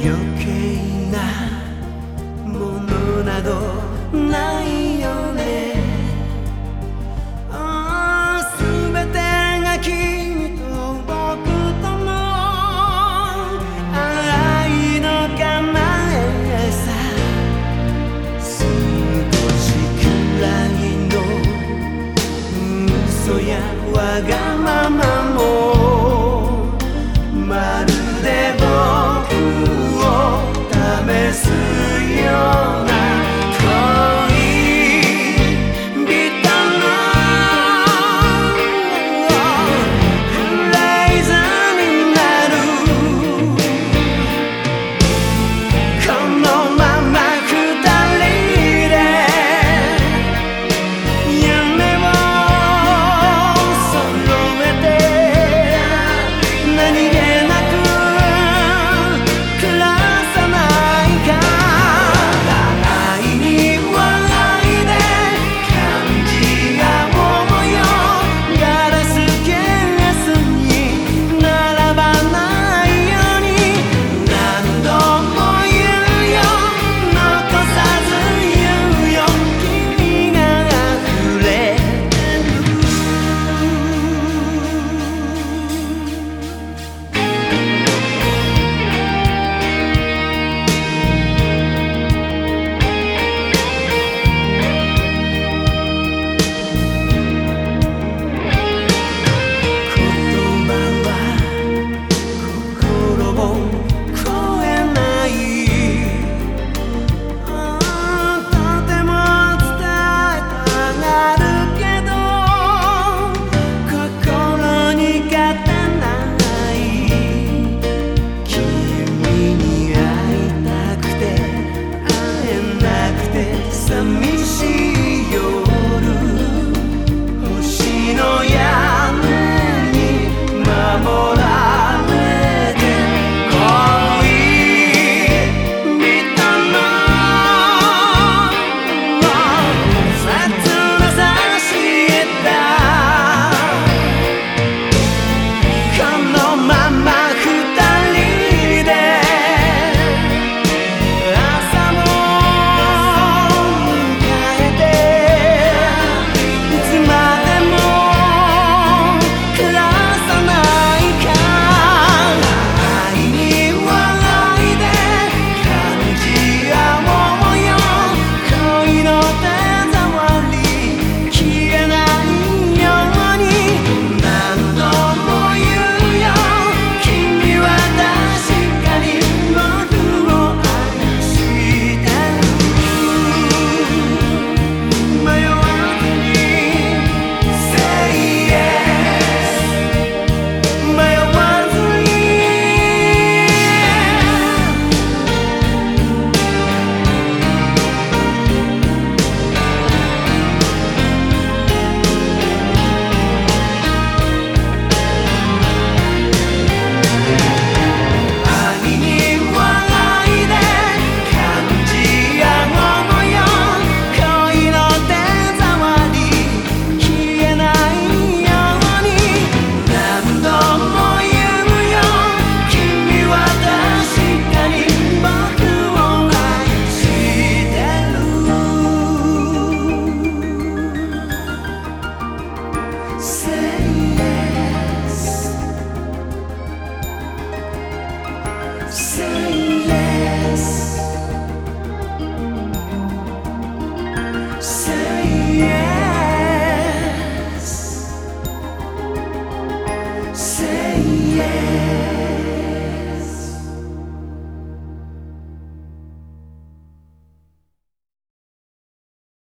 余計なものなどないよね。すべてが君と僕との愛の構えさ。少しくらいの嘘やわがままも Say yes.